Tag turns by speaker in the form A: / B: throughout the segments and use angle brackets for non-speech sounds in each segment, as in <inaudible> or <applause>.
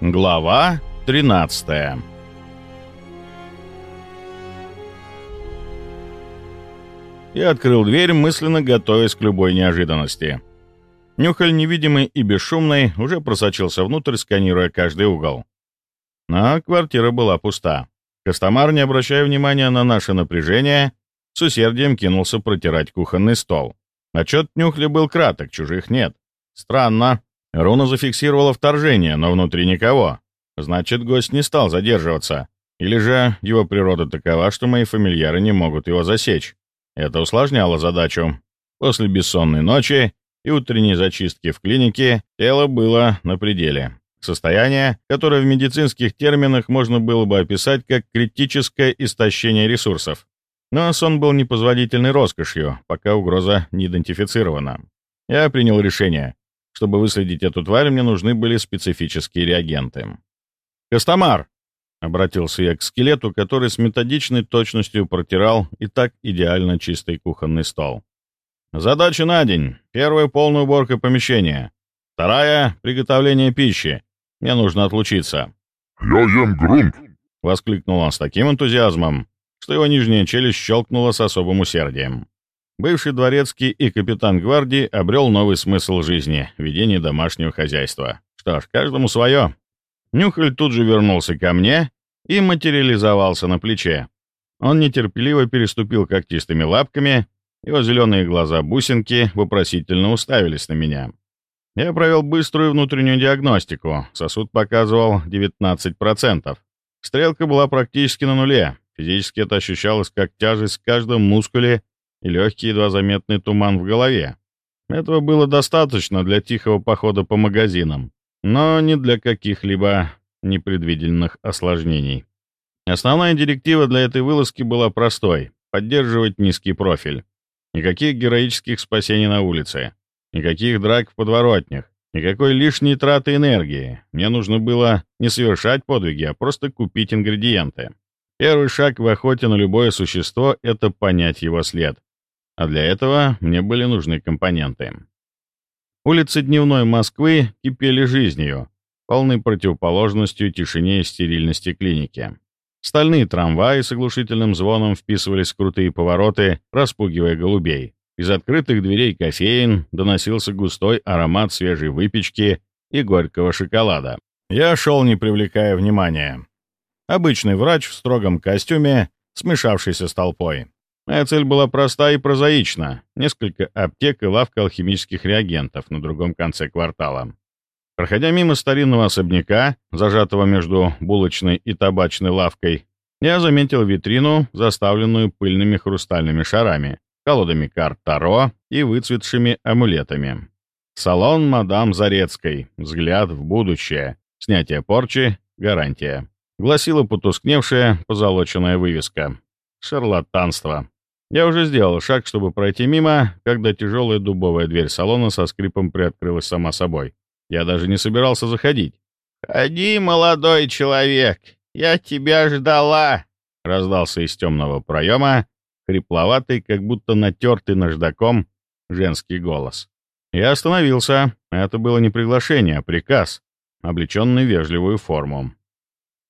A: Глава 13 Я открыл дверь, мысленно готовясь к любой неожиданности. Нюхаль, невидимый и бесшумный, уже просочился внутрь, сканируя каждый угол. Но квартира была пуста. Костомар, не обращая внимания на наше напряжение, с усердием кинулся протирать кухонный стол. Отчет Нюхля был краток, чужих нет. Странно. Руна зафиксировала вторжение, но внутри никого. Значит, гость не стал задерживаться. Или же его природа такова, что мои фамильяры не могут его засечь. Это усложняло задачу. После бессонной ночи и утренней зачистки в клинике тело было на пределе. Состояние, которое в медицинских терминах можно было бы описать как критическое истощение ресурсов. Но сон был непозволительной роскошью, пока угроза не идентифицирована. Я принял решение. Чтобы выследить эту тварь, мне нужны были специфические реагенты. «Костомар!» — обратился я к скелету, который с методичной точностью протирал и так идеально чистый кухонный стол. «Задача на день. Первая — полная уборка помещения. Вторая — приготовление пищи. Мне нужно отлучиться».
B: «Я ем грунт!»
A: — воскликнул он с таким энтузиазмом, что его нижняя челюсть щелкнула с особым усердием. Бывший дворецкий и капитан гвардии обрел новый смысл жизни — ведение домашнего хозяйства. Что ж, каждому свое. Нюхаль тут же вернулся ко мне и материализовался на плече. Он нетерпеливо переступил когтистыми лапками, его зеленые глаза-бусинки вопросительно уставились на меня. Я провел быструю внутреннюю диагностику. Сосуд показывал 19%. Стрелка была практически на нуле. Физически это ощущалось как тяжесть в каждом мускуле и легкий, едва заметный туман в голове. Этого было достаточно для тихого похода по магазинам, но не для каких-либо непредвиденных осложнений. Основная директива для этой вылазки была простой — поддерживать низкий профиль. Никаких героических спасений на улице, никаких драк в подворотнях, никакой лишней траты энергии. Мне нужно было не совершать подвиги, а просто купить ингредиенты. Первый шаг в охоте на любое существо — это понять его след. А для этого мне были нужны компоненты. Улицы дневной Москвы кипели жизнью, полной противоположностью тишине и стерильности клиники. Стальные трамваи с оглушительным звоном вписывались в крутые повороты, распугивая голубей. Из открытых дверей кофеин доносился густой аромат свежей выпечки и горького шоколада. Я шел, не привлекая внимания. Обычный врач в строгом костюме, смешавшийся с толпой. Моя цель была проста и прозаична. Несколько аптек и лавка алхимических реагентов на другом конце квартала. Проходя мимо старинного особняка, зажатого между булочной и табачной лавкой, я заметил витрину, заставленную пыльными хрустальными шарами, колодами карт Таро и выцветшими амулетами. Салон мадам Зарецкой. Взгляд в будущее. Снятие порчи. Гарантия. Гласила потускневшая, позолоченная вывеска. Шарлатанство. Я уже сделал шаг, чтобы пройти мимо, когда тяжелая дубовая дверь салона со скрипом приоткрылась сама собой. Я даже не собирался заходить. «Ходи, молодой человек, я тебя ждала!» Раздался из темного проема, хрипловатый, как будто натертый наждаком, женский голос. Я остановился. Это было не приглашение, а приказ, облеченный вежливую форму.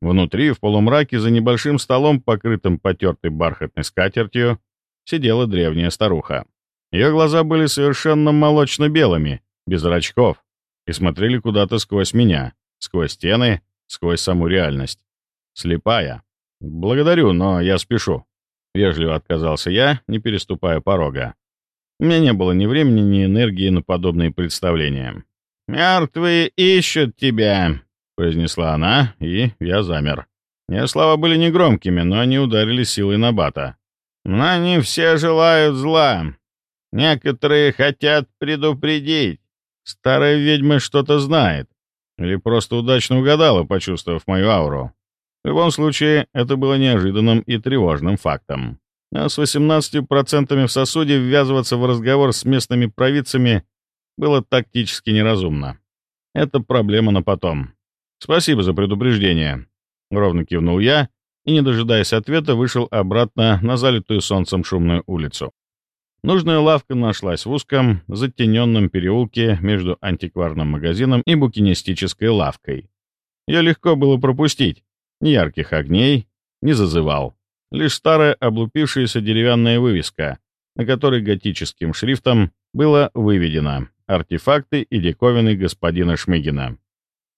A: Внутри, в полумраке, за небольшим столом, покрытым потертой бархатной скатертью, сидела древняя старуха. Ее глаза были совершенно молочно-белыми, без зрачков, и смотрели куда-то сквозь меня, сквозь стены, сквозь саму реальность. Слепая. «Благодарю, но я спешу», — вежливо отказался я, не переступая порога. У меня не было ни времени, ни энергии на подобные представления. «Мертвые ищут тебя», — произнесла она, и я замер. Ее слова были негромкими, но они ударили силой на бата. Но не все желают зла. Некоторые хотят предупредить. Старая ведьма что-то знает. Или просто удачно угадала, почувствовав мою ауру. В любом случае, это было неожиданным и тревожным фактом. А с 18% в сосуде ввязываться в разговор с местными провидцами было тактически неразумно. Это проблема на потом. Спасибо за предупреждение. Ровно кивнул я и, не дожидаясь ответа, вышел обратно на залитую солнцем шумную улицу. Нужная лавка нашлась в узком, затененном переулке между антикварным магазином и букинистической лавкой. Ее легко было пропустить. Ни ярких огней, ни зазывал. Лишь старая облупившаяся деревянная вывеска, на которой готическим шрифтом было выведено «Артефакты и диковины господина Шмыгина».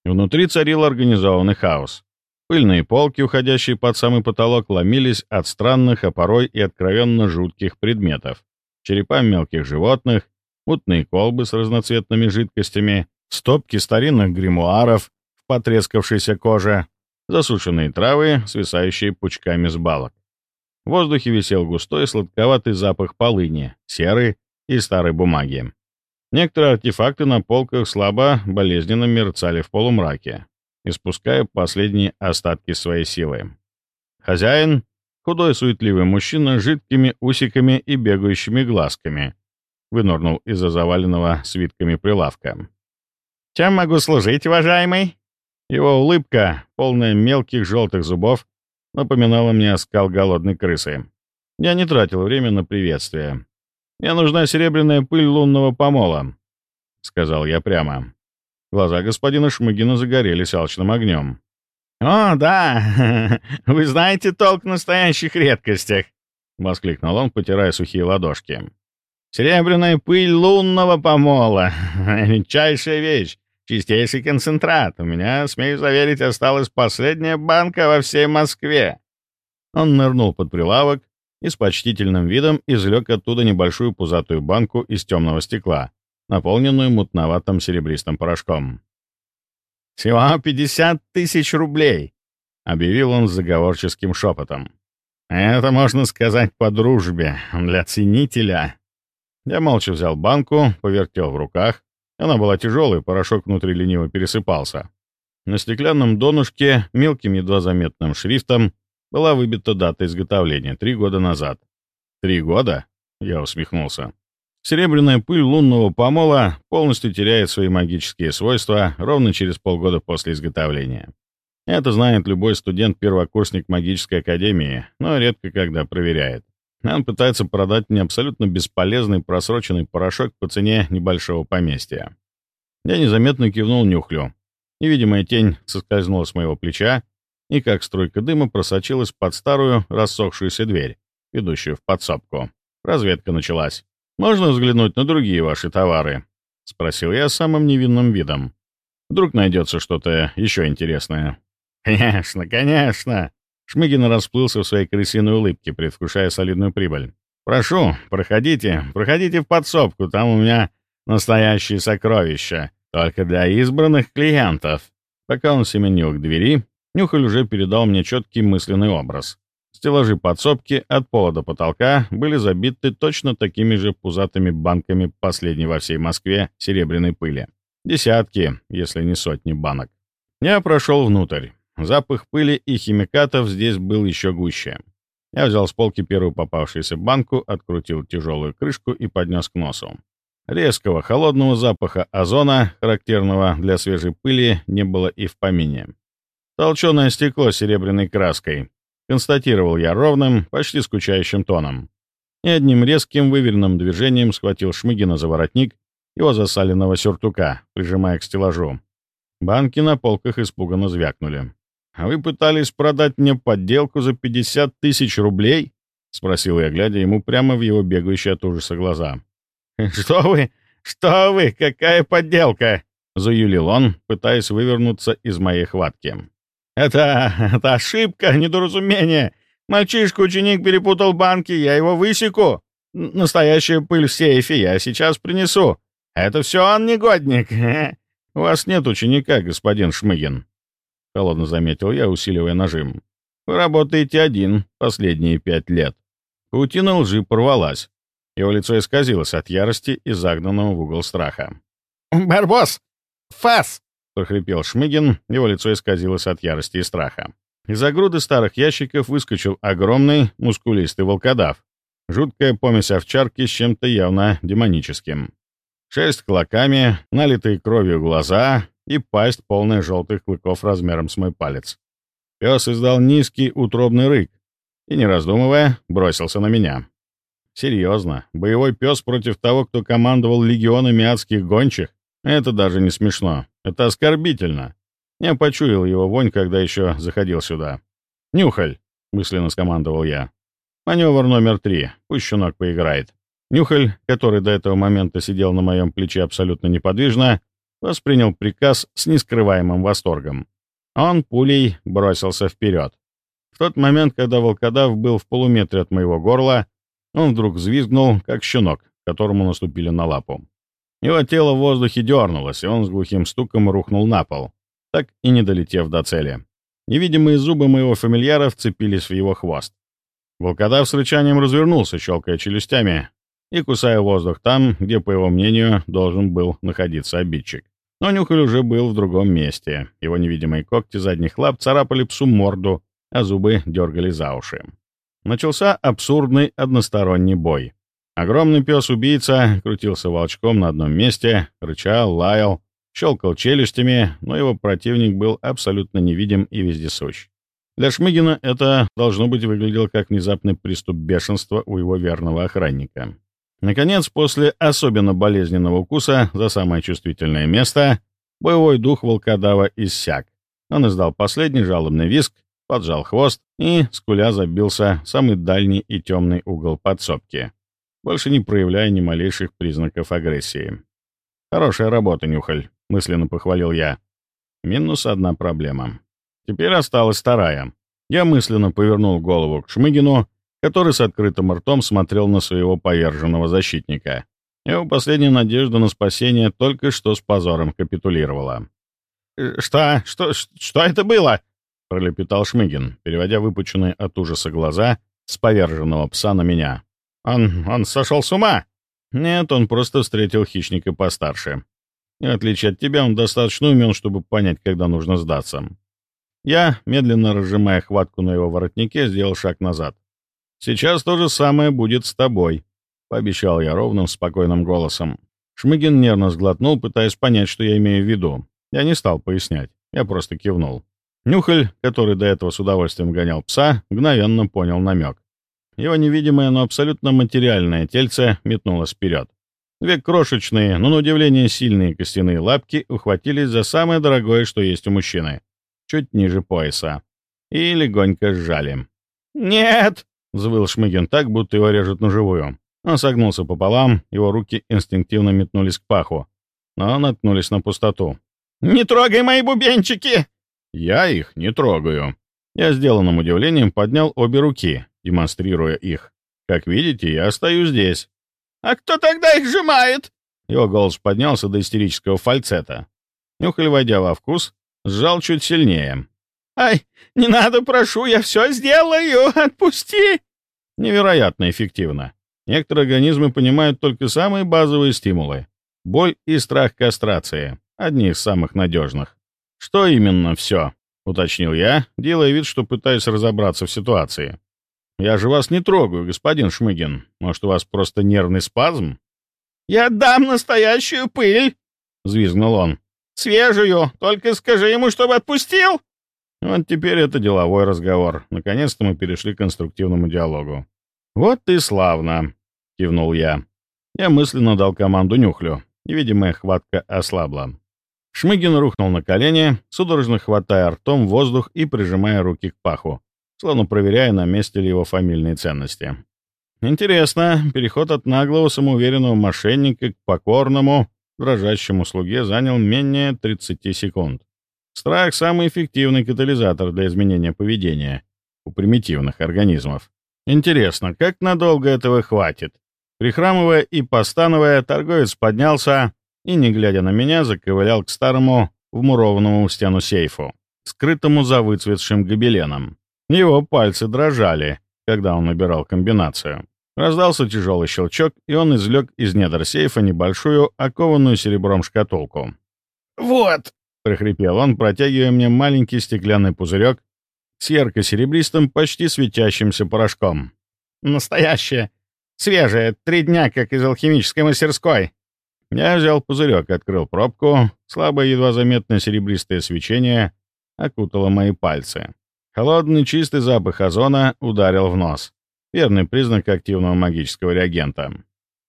A: Внутри царил организованный хаос. Пыльные полки, уходящие под самый потолок, ломились от странных, а порой и откровенно жутких предметов. Черепа мелких животных, мутные колбы с разноцветными жидкостями, стопки старинных гримуаров в потрескавшейся коже, засушенные травы, свисающие пучками с балок. В воздухе висел густой сладковатый запах полыни, серы и старой бумаги. Некоторые артефакты на полках слабо, болезненно мерцали в полумраке, испуская последние остатки своей силы. Хозяин — худой суетливый мужчина с жидкими усиками и бегающими глазками — вынырнул из-за заваленного свитками прилавка. «Чем могу служить, уважаемый?» Его улыбка, полная мелких желтых зубов, напоминала мне оскал голодной крысы. Я не тратил время на приветствие. «Мне нужна серебряная пыль лунного помола», — сказал я прямо. Глаза господина Шмыгина загорелись алчным огнем. «О, да! <laughs> Вы знаете толк в настоящих редкостях!» — воскликнул он, потирая сухие ладошки. «Серебряная пыль лунного помола! <laughs> Редчайшая вещь! Чистейший концентрат. У меня, смею заверить, осталась последняя банка во всей Москве. Он нырнул под прилавок и с почтительным видом извлек оттуда небольшую пузатую банку из темного стекла, наполненную мутноватым серебристым порошком. «Всего пятьдесят тысяч рублей!» — объявил он заговорческим шепотом. «Это, можно сказать, по дружбе, для ценителя». Я молча взял банку, повертел в руках, она была тяжелой, порошок внутри лениво пересыпался. На стеклянном донышке мелким едва заметным шрифтом была выбита дата изготовления — три года назад. «Три года?» — я усмехнулся. Серебряная пыль лунного помола полностью теряет свои магические свойства ровно через полгода после изготовления. Это знает любой студент-первокурсник магической академии, но редко когда проверяет. Он пытается продать мне абсолютно бесполезный просроченный порошок по цене небольшого поместья. Я незаметно кивнул нюхлю. Невидимая тень соскользнула с моего плеча и, как струйка дыма, просочилась под старую рассохшуюся дверь, ведущую в подсобку. Разведка началась. «Можно взглянуть на другие ваши товары?» — спросил я самым невинным видом. «Вдруг найдется что-то еще интересное?» «Конечно, конечно!» Шмыгин расплылся в своей крысиной улыбке, предвкушая солидную прибыль. «Прошу, проходите, проходите в подсобку, там у меня настоящие сокровища, только для избранных клиентов». Пока он семенил к двери, Нюхаль уже передал мне четкий мысленный образ. Стеллажи подсобки от пола до потолка были забиты точно такими же пузатыми банками последней во всей Москве серебряной пыли. Десятки, если не сотни банок. Я прошел внутрь. Запах пыли и химикатов здесь был еще гуще. Я взял с полки первую попавшуюся банку, открутил тяжелую крышку и поднес к носу. Резкого, холодного запаха озона, характерного для свежей пыли, не было и в помине. Толченое стекло серебряной краской. Констатировал я ровным, почти скучающим тоном. И одним резким, выверенным движением схватил Шмыгина за воротник его засаленного сюртука, прижимая к стеллажу. Банки на полках испуганно звякнули. «А вы пытались продать мне подделку за 50 тысяч рублей?» — спросил я, глядя ему прямо в его бегающие от ужаса глаза. «Что вы? Что вы? Какая подделка?» — заюлил он, пытаясь вывернуться из моей хватки. «Это... это ошибка, недоразумение. Мальчишка-ученик перепутал банки, я его высеку. Настоящая пыль в сейфе я сейчас принесу. Это все он негодник. <laughs> У вас нет ученика, господин Шмыгин», — холодно заметил я, усиливая нажим. «Вы работаете один последние пять лет». Паутина лжи порвалась. Его лицо исказилось от ярости и загнанного в угол страха. «Барбос! Фас!» — прохрипел Шмыгин, его лицо исказилось от ярости и страха. Из-за груды старых ящиков выскочил огромный, мускулистый волкодав. Жуткая помесь овчарки с чем-то явно демоническим. Шесть клоками, налитые кровью глаза и пасть, полная желтых клыков размером с мой палец. Пес издал низкий утробный рык и, не раздумывая, бросился на меня. Серьезно, боевой пес против того, кто командовал легионами адских гончих? Это даже не смешно. Это оскорбительно. Я почуял его вонь, когда еще заходил сюда. «Нюхаль!» — мысленно скомандовал я. «Маневр номер три. Пусть щенок поиграет». Нюхаль, который до этого момента сидел на моем плече абсолютно неподвижно, воспринял приказ с нескрываемым восторгом. Он пулей бросился вперед. В тот момент, когда волкодав был в полуметре от моего горла, он вдруг взвизгнул, как щенок, которому наступили на лапу. Его тело в воздухе дернулось, и он с глухим стуком рухнул на пол, так и не долетев до цели. Невидимые зубы моего фамильяра вцепились в его хвост. Волкодав с рычанием развернулся, щелкая челюстями, и кусая воздух там, где, по его мнению, должен был находиться обидчик. Но Нюхаль уже был в другом месте. Его невидимые когти задних лап царапали псу морду, а зубы дергали за уши. Начался абсурдный односторонний бой. Огромный пес-убийца крутился волчком на одном месте, рычал, лаял, щелкал челюстями, но его противник был абсолютно невидим и вездесущ. Для Шмыгина это, должно быть, выглядело как внезапный приступ бешенства у его верного охранника. Наконец, после особенно болезненного укуса за самое чувствительное место, боевой дух волкодава иссяк. Он издал последний жалобный виск, поджал хвост и, скуля, забился в самый дальний и темный угол подсобки, больше не проявляя ни малейших признаков агрессии. «Хорошая работа, Нюхаль», — мысленно похвалил я. Минус одна проблема. Теперь осталась вторая. Я мысленно повернул голову к Шмыгину который с открытым ртом смотрел на своего поверженного защитника. Его последняя надежда на спасение только что с позором капитулировала. «Э, «Что? Что? Что это было?» — пролепетал Шмыгин, переводя выпученные от ужаса глаза с поверженного пса на меня. «Он... он сошел с ума?» «Нет, он просто встретил хищника постарше. И, в отличие от тебя, он достаточно умен, чтобы понять, когда нужно сдаться». Я, медленно разжимая хватку на его воротнике, сделал шаг назад. «Сейчас то же самое будет с тобой», — пообещал я ровным, спокойным голосом. Шмыгин нервно сглотнул, пытаясь понять, что я имею в виду. Я не стал пояснять, я просто кивнул. Нюхаль, который до этого с удовольствием гонял пса, мгновенно понял намек. Его невидимое, но абсолютно материальное тельце метнулось вперед. Две крошечные, но на удивление сильные костяные лапки ухватились за самое дорогое, что есть у мужчины, чуть ниже пояса, и легонько сжали. «Нет!» — взвыл Шмыгин так, будто его режут на живую. Он согнулся пополам, его руки инстинктивно метнулись к паху, но наткнулись на пустоту. «Не трогай мои бубенчики!» «Я их не трогаю». Я сделанным удивлением поднял обе руки, демонстрируя их. «Как видите, я остаюсь здесь». «А кто тогда их сжимает?» Его голос поднялся до истерического фальцета. Нюхаль, войдя во вкус, сжал чуть сильнее, «Ай, не надо, прошу, я все сделаю, отпусти!» Невероятно эффективно. Некоторые организмы понимают только самые базовые стимулы. Боль и страх кастрации — одни из самых надежных. «Что именно все?» — уточнил я, делая вид, что пытаюсь разобраться в ситуации. «Я же вас не трогаю, господин Шмыгин. Может, у вас просто нервный спазм?» «Я дам настоящую пыль!» — взвизгнул он. «Свежую! Только скажи ему, чтобы отпустил!» Вот теперь это деловой разговор. Наконец-то мы перешли к конструктивному диалогу. «Вот и славно!» — кивнул я. Я мысленно дал команду Нюхлю. Невидимая хватка ослабла. Шмыгин рухнул на колени, судорожно хватая ртом воздух и прижимая руки к паху, словно проверяя, на месте ли его фамильные ценности. Интересно, переход от наглого самоуверенного мошенника к покорному, дрожащему слуге занял менее 30 секунд. Страх — самый эффективный катализатор для изменения поведения у примитивных организмов. Интересно, как надолго этого хватит? Прихрамывая и постановая, торговец поднялся и, не глядя на меня, заковылял к старому, вмурованному в стену сейфу, скрытому за выцветшим гобеленом. Его пальцы дрожали, когда он набирал комбинацию. Раздался тяжелый щелчок, и он извлек из недр сейфа небольшую, окованную серебром шкатулку. «Вот!» — прохрипел он, протягивая мне маленький стеклянный пузырек с ярко-серебристым, почти светящимся порошком. «Настоящее! Свежее! Три дня, как из алхимической мастерской!» Я взял пузырек, открыл пробку. Слабое, едва заметное серебристое свечение окутало мои пальцы. Холодный чистый запах озона ударил в нос. Верный признак активного магического реагента.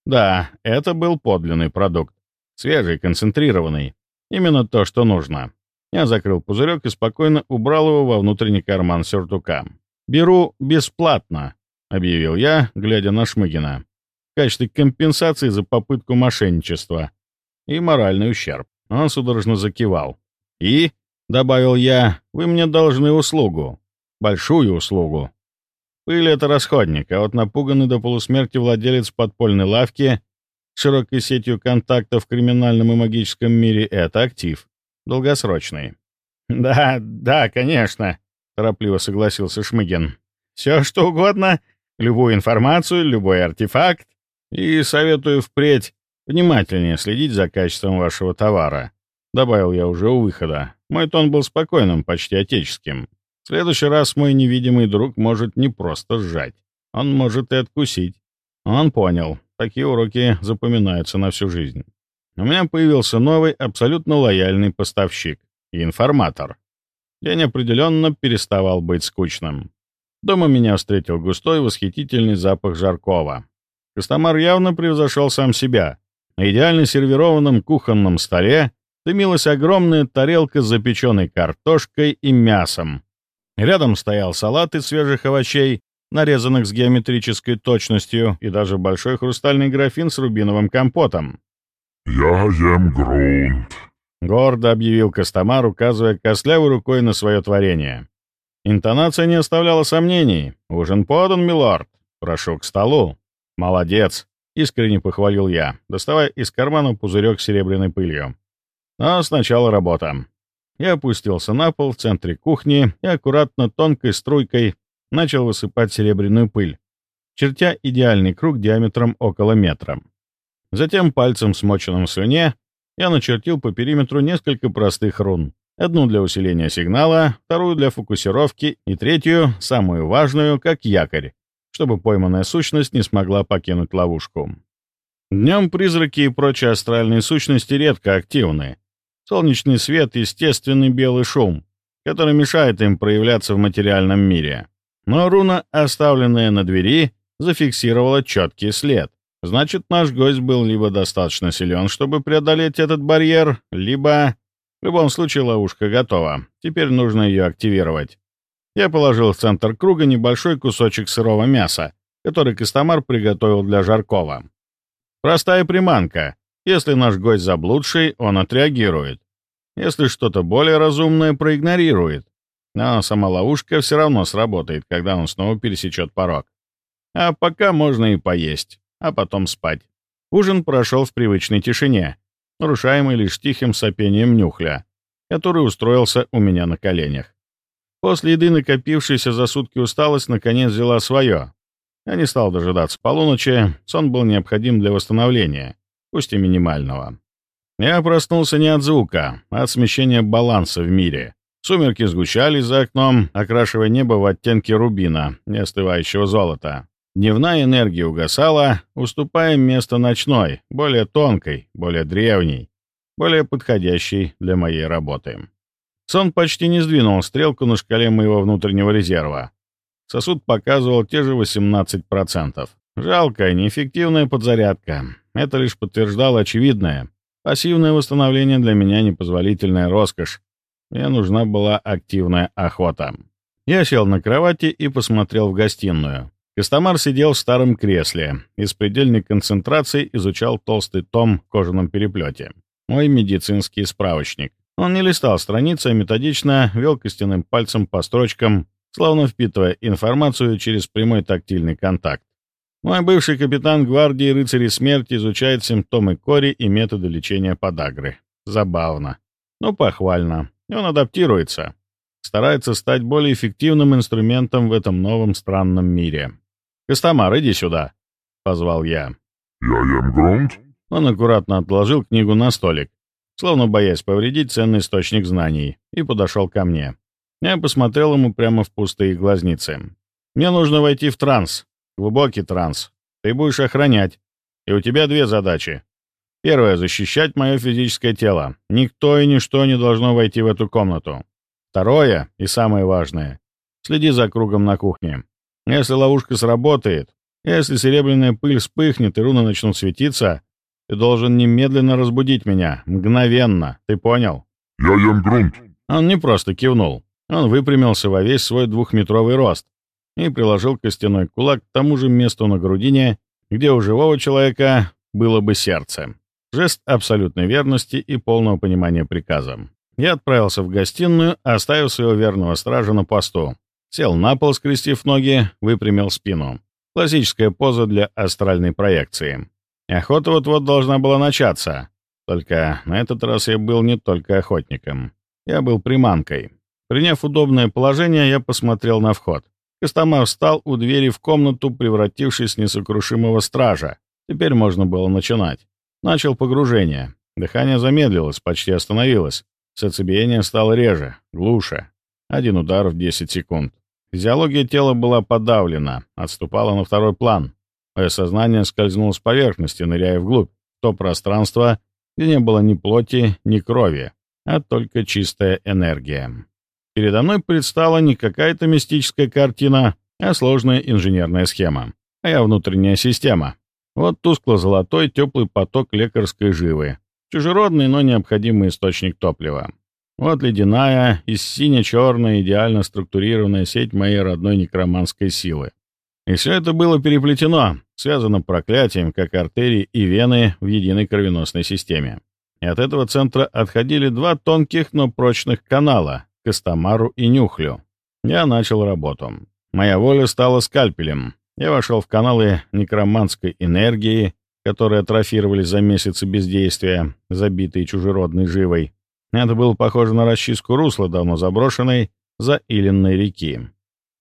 A: Да, это был подлинный продукт. Свежий, концентрированный. Именно то, что нужно. Я закрыл пузырек и спокойно убрал его во внутренний карман сюртука. «Беру бесплатно», — объявил я, глядя на Шмыгина, в качестве компенсации за попытку мошенничества и моральный ущерб. Он судорожно закивал. «И», — добавил я, — «вы мне должны услугу. Большую услугу. Пыль — это расходник, а вот напуганный до полусмерти владелец подпольной лавки с широкой сетью контактов в криминальном и магическом мире — это актив. Долгосрочный. «Да, да, конечно», — торопливо согласился Шмыгин. «Все, что угодно, любую информацию, любой артефакт. И советую впредь внимательнее следить за качеством вашего товара», — добавил я уже у выхода. Мой тон был спокойным, почти отеческим. В следующий раз мой невидимый друг может не просто сжать. Он может и откусить. Он понял. Такие уроки запоминаются на всю жизнь. У меня появился новый, абсолютно лояльный поставщик и информатор. День определенно переставал быть скучным. Дома меня встретил густой, восхитительный запах жаркого. Костомар явно превзошел сам себя. На идеально сервированном кухонном столе дымилась огромная тарелка с запеченной картошкой и мясом. Рядом стоял салат из свежих овощей, нарезанных с геометрической точностью, и даже большой хрустальный графин с рубиновым компотом.
B: «Я ем грунт», —
A: гордо объявил Костомар, указывая костлявой рукой на свое творение. Интонация не оставляла сомнений. «Ужин подан, милорд. Прошу к столу». «Молодец», — искренне похвалил я, доставая из кармана пузырек с серебряной пылью. «Но сначала работа». Я опустился на пол в центре кухни и аккуратно тонкой струйкой начал высыпать серебряную пыль, чертя идеальный круг диаметром около метра. Затем пальцем, смоченным в слюне, я начертил по периметру несколько простых рун. Одну для усиления сигнала, вторую для фокусировки и третью, самую важную, как якорь, чтобы пойманная сущность не смогла покинуть ловушку. Днем призраки и прочие астральные сущности редко активны. Солнечный свет — естественный белый шум, который мешает им проявляться в материальном мире. Но руна, оставленная на двери, зафиксировала четкий след. Значит, наш гость был либо достаточно силен, чтобы преодолеть этот барьер, либо... В любом случае, ловушка готова. Теперь нужно ее активировать. Я положил в центр круга небольшой кусочек сырого мяса, который Костомар приготовил для Жаркова. Простая приманка. Если наш гость заблудший, он отреагирует. Если что-то более разумное, проигнорирует. Но сама ловушка все равно сработает, когда он снова пересечет порог. А пока можно и поесть а потом спать. Ужин прошел в привычной тишине, нарушаемый лишь тихим сопением нюхля, который устроился у меня на коленях. После еды накопившаяся за сутки усталость наконец взяла свое. Я не стал дожидаться полуночи, сон был необходим для восстановления, пусть и минимального. Я проснулся не от звука, а от смещения баланса в мире. Сумерки сгущались за окном, окрашивая небо в оттенки рубина, не остывающего золота. Дневная энергия угасала, уступая место ночной, более тонкой, более древней, более подходящей для моей работы. Сон почти не сдвинул стрелку на шкале моего внутреннего резерва. Сосуд показывал те же 18%. Жалкая, неэффективная подзарядка. Это лишь подтверждало очевидное. Пассивное восстановление для меня непозволительная роскошь. Мне нужна была активная охота. Я сел на кровати и посмотрел в гостиную. Костомар сидел в старом кресле и с предельной концентрацией изучал толстый том в кожаном переплете. Мой медицинский справочник. Он не листал страницы, а методично вел костяным пальцем по строчкам, словно впитывая информацию через прямой тактильный контакт. Мой бывший капитан гвардии рыцарей смерти изучает симптомы кори и методы лечения подагры. Забавно. Но похвально. Он адаптируется. Старается стать более эффективным инструментом в этом новом странном мире. «Костомар, иди сюда», — позвал я.
B: «Я ем грунт?»
A: Он аккуратно отложил книгу на столик, словно боясь повредить ценный источник знаний, и подошел ко мне. Я посмотрел ему прямо в пустые глазницы. «Мне нужно войти в транс, глубокий транс. Ты будешь охранять, и у тебя две задачи. Первая — защищать мое физическое тело. Никто и ничто не должно войти в эту комнату. Второе, и самое важное — следи за кругом на кухне. Если ловушка сработает, если серебряная пыль вспыхнет и руны начнут светиться, ты должен немедленно разбудить меня. Мгновенно. Ты понял?
B: Я ем грунт.
A: Он не просто кивнул. Он выпрямился во весь свой двухметровый рост и приложил костяной кулак к тому же месту на грудине, где у живого человека было бы сердце. Жест абсолютной верности и полного понимания приказа. Я отправился в гостиную, оставив своего верного стража на посту. Сел на пол, скрестив ноги, выпрямил спину. Классическая поза для астральной проекции. Охота вот-вот должна была начаться. Только на этот раз я был не только охотником. Я был приманкой. Приняв удобное положение, я посмотрел на вход. Костомар встал у двери в комнату, превратившись в несокрушимого стража. Теперь можно было начинать. Начал погружение. Дыхание замедлилось, почти остановилось. Сердцебиение стало реже, глуше. Один удар в 10 секунд. Физиология тела была подавлена, отступала на второй план. Мое сознание скользнуло с поверхности, ныряя вглубь, в то пространство, где не было ни плоти, ни крови, а только чистая энергия. Передо мной предстала не какая-то мистическая картина, а сложная инженерная схема. Моя внутренняя система. Вот тускло-золотой теплый поток лекарской живы. Чужеродный, но необходимый источник топлива. Вот ледяная и сине-черная идеально структурированная сеть моей родной некроманской силы. И все это было переплетено, связано проклятием, как артерии и вены в единой кровеносной системе. И от этого центра отходили два тонких, но прочных канала — Костомару и Нюхлю. Я начал работу. Моя воля стала скальпелем. Я вошел в каналы некроманской энергии, которые атрофировались за месяцы бездействия, забитые чужеродной живой. Это было похоже на расчистку русла давно заброшенной за Илинной реки.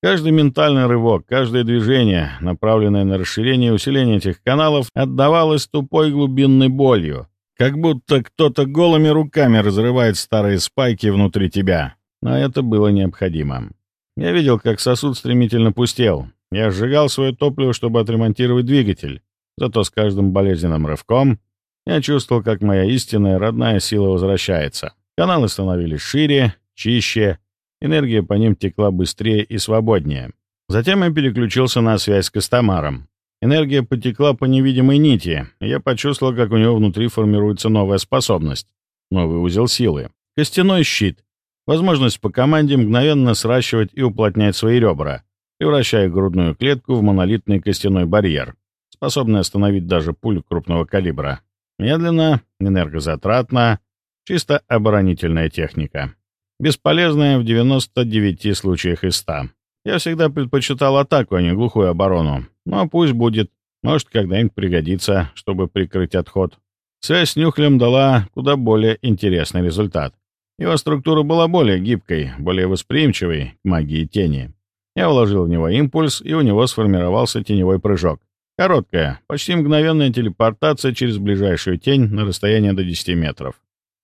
A: Каждый ментальный рывок, каждое движение, направленное на расширение и усиление этих каналов, отдавалось тупой глубинной болью, как будто кто-то голыми руками разрывает старые спайки внутри тебя. Но это было необходимо. Я видел, как сосуд стремительно пустел. Я сжигал свое топливо, чтобы отремонтировать двигатель. Зато с каждым болезненным рывком я чувствовал, как моя истинная родная сила возвращается. Каналы становились шире, чище, энергия по ним текла быстрее и свободнее. Затем я переключился на связь с Костомаром. Энергия потекла по невидимой нити, и я почувствовал, как у него внутри формируется новая способность, новый узел силы. Костяной щит. Возможность по команде мгновенно сращивать и уплотнять свои ребра, превращая грудную клетку в монолитный костяной барьер, способный остановить даже пулю крупного калибра. Медленно, энергозатратно, Чисто оборонительная техника. Бесполезная в 99 случаях из 100. Я всегда предпочитал атаку, а не глухую оборону. Но пусть будет. Может, когда-нибудь пригодится, чтобы прикрыть отход. Связь с Нюхлем дала куда более интересный результат. Его структура была более гибкой, более восприимчивой к магии тени. Я вложил в него импульс, и у него сформировался теневой прыжок. Короткая, почти мгновенная телепортация через ближайшую тень на расстояние до 10 метров.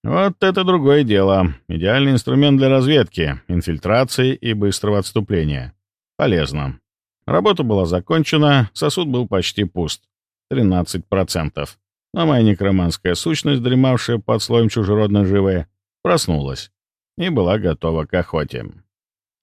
A: Вот это другое дело. Идеальный инструмент для разведки, инфильтрации и быстрого отступления. Полезно. Работа была закончена, сосуд был почти пуст. 13%. Но моя некроманская сущность, дремавшая под слоем чужеродной живы, проснулась и была готова к охоте.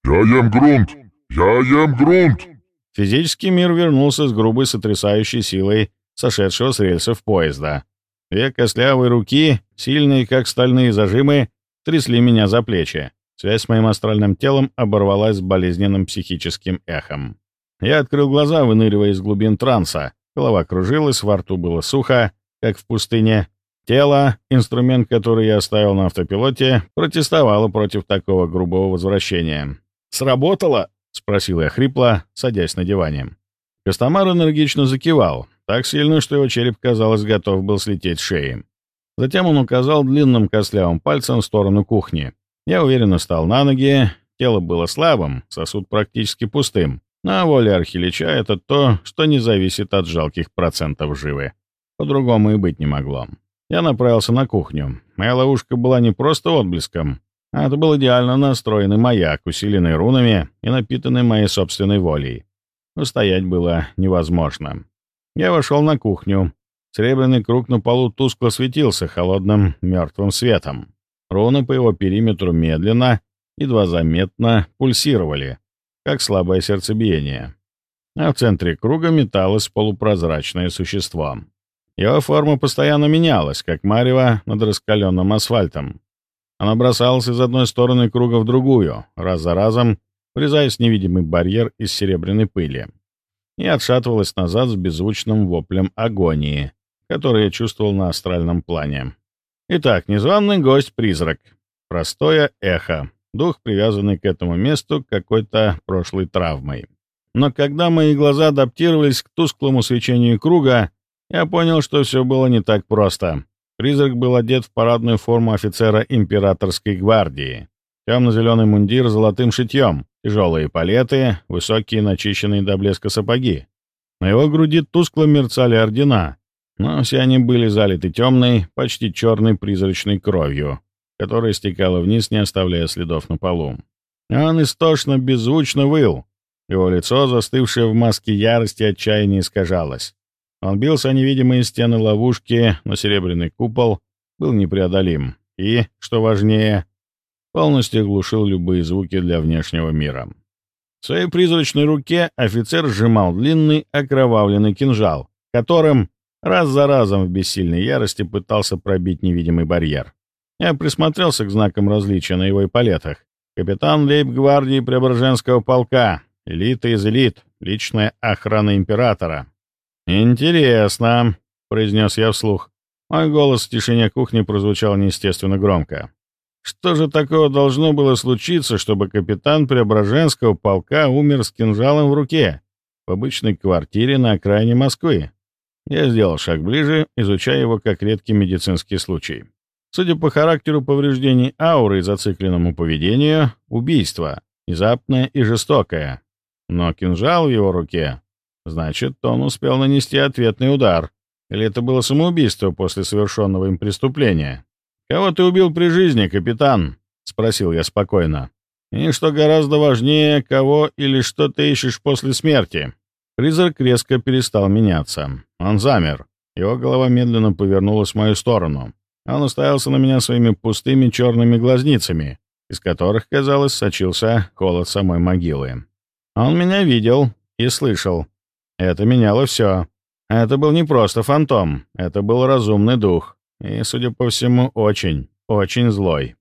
B: «Я ем грунт! Я ем грунт!»
A: Физический мир вернулся с грубой сотрясающей силой сошедшего с рельсов поезда. Две костлявые руки, сильные, как стальные зажимы, трясли меня за плечи. Связь с моим астральным телом оборвалась с болезненным психическим эхом. Я открыл глаза, выныривая из глубин транса. Голова кружилась, во рту было сухо, как в пустыне. Тело, инструмент, который я оставил на автопилоте, протестовало против такого грубого возвращения. «Сработало?» — спросил я хрипло, садясь на диване. Костомар энергично закивал, так сильно, что его череп, казалось, готов был слететь с шеи. Затем он указал длинным костлявым пальцем в сторону кухни. Я уверенно встал на ноги, тело было слабым, сосуд практически пустым. Но воля Архилича — это то, что не зависит от жалких процентов живы. По-другому и быть не могло. Я направился на кухню. Моя ловушка была не просто отблеском, а это был идеально настроенный маяк, усиленный рунами и напитанный моей собственной волей. Устоять было невозможно. Я вошел на кухню. Серебряный круг на полу тускло светился холодным мертвым светом. Руны по его периметру медленно, едва заметно пульсировали, как слабое сердцебиение. А в центре круга металось полупрозрачное существо. Его форма постоянно менялась, как марево над раскаленным асфальтом. Она бросалась из одной стороны круга в другую, раз за разом, врезаясь в невидимый барьер из серебряной пыли, и отшатывалась назад с беззвучным воплем агонии, который я чувствовал на астральном плане. Итак, незваный гость-призрак. Простое эхо. Дух, привязанный к этому месту какой-то прошлой травмой. Но когда мои глаза адаптировались к тусклому свечению круга, я понял, что все было не так просто. Призрак был одет в парадную форму офицера императорской гвардии. Темно-зеленый мундир с золотым шитьем, тяжелые палеты, высокие начищенные до блеска сапоги. На его груди тускло мерцали ордена, но все они были залиты темной, почти черной призрачной кровью, которая стекала вниз, не оставляя следов на полу. Он истошно, беззвучно выл. Его лицо, застывшее в маске ярости отчаяния, искажалось. Он бился о невидимые стены ловушки, но серебряный купол был непреодолим и, что важнее, полностью глушил любые звуки для внешнего мира. В своей призрачной руке офицер сжимал длинный окровавленный кинжал, которым раз за разом в бессильной ярости пытался пробить невидимый барьер. Я присмотрелся к знакам различия на его эполетах. Капитан лейб-гвардии Преображенского полка, элита из элит, личная охрана императора. «Интересно», — произнес я вслух. Мой голос в тишине кухни прозвучал неестественно громко. Что же такого должно было случиться, чтобы капитан Преображенского полка умер с кинжалом в руке в обычной квартире на окраине Москвы? Я сделал шаг ближе, изучая его как редкий медицинский случай. Судя по характеру повреждений ауры и зацикленному поведению, убийство, внезапное и жестокое. Но кинжал в его руке Значит, он успел нанести ответный удар. Или это было самоубийство после совершенного им преступления? «Кого ты убил при жизни, капитан?» — спросил я спокойно. «И что гораздо важнее, кого или что ты ищешь после смерти?» Призрак резко перестал меняться. Он замер. Его голова медленно повернулась в мою сторону. Он уставился на меня своими пустыми черными глазницами, из которых, казалось, сочился холод самой могилы. Он меня видел и слышал, это меняло все. Это был не просто фантом, это был разумный дух. И, судя по всему, очень, очень злой.